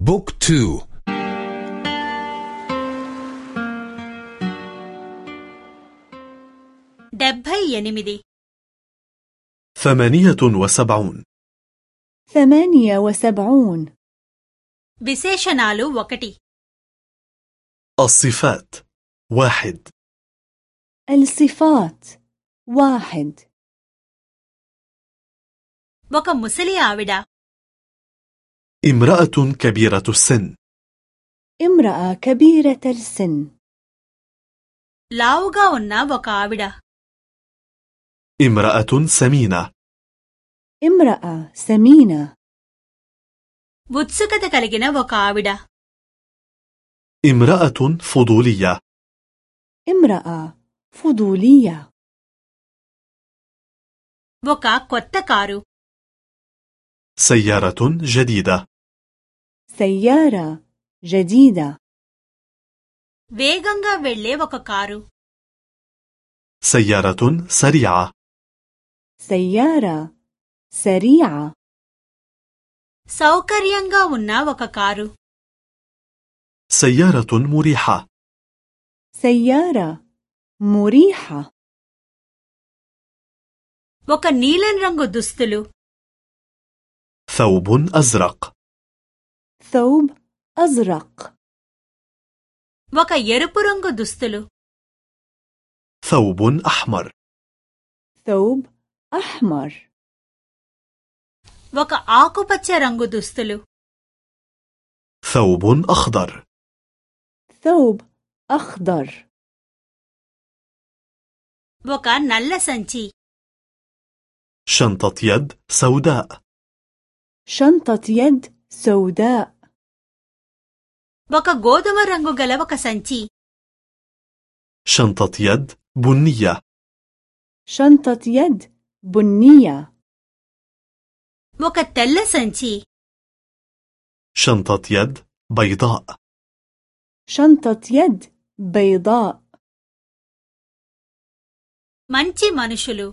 Book two. డెబ్బై ఎనిమిది. ثمانية وسبعون. ثمانية وسبعون. విశేషణాలు ఒకటి الصفات. واحد. الصفات. واحد. وكم مسلي آودا امرأة كبيرة السن امرأة كبيرة السن లావుగా ఉన్న ఒక ఆవిడ امرأة سمينة امرأة سمينة ఉత్సుకత కలిగిన ఒక ఆవిడ امرأة فضولية امرأة فضولية ఒక కొత్త కారు سيارة جديدة سيارة جديدة వేగంగా వెళ్లే ఒక కారు سيارة سريعة سيارة سريعة సౌకర్యంగా ఉన్న ఒక కారు سيارة مريحة سيارة مريحة ఒక నీలం రంగు దుస్తులు ثوب أزرق ثوب أزرق ఒక ఎరుపు రంగు దుస్తులు ثوب أحمر ثوب أحمر ఒక ఆకుపచ్చ రంగు దుస్తులు ثوب أخضر ثوب أخضر ఒక నల్ల సంచి شنطة يد سوداء شنطة يد سوداء ఒక గోధుమ రంగు గల ఒక సంచి شنطة يد بنية شنطة يد بنية ఒక తెల్ల సంచి شنطة يد بيضاء شنطة يد بيضاء మంచి మనుషులు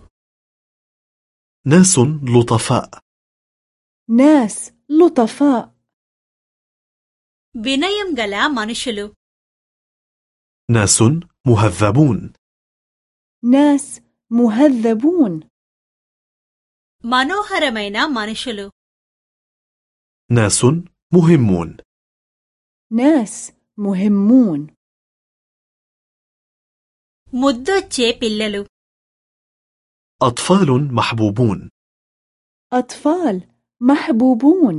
ناس لطفاء ناس لطفاء వినయం గల మనుషులు ناس مهذبون ناس مهذبون మనోహరమైన మనుషులు ناس مهمون ناس مهمون ముద్దొచ్చే పిల్లలు أطفال محبوبون أطفال محبوبون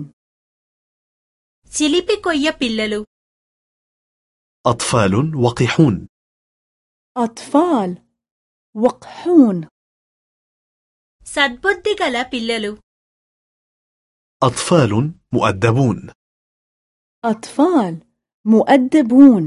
చిలిపి కొయ్య పిల్లలు أطفال وقحون أطفال وقحون సద్బుద్ధి గల పిల్లలు أطفال مؤدبون أطفال مؤدبون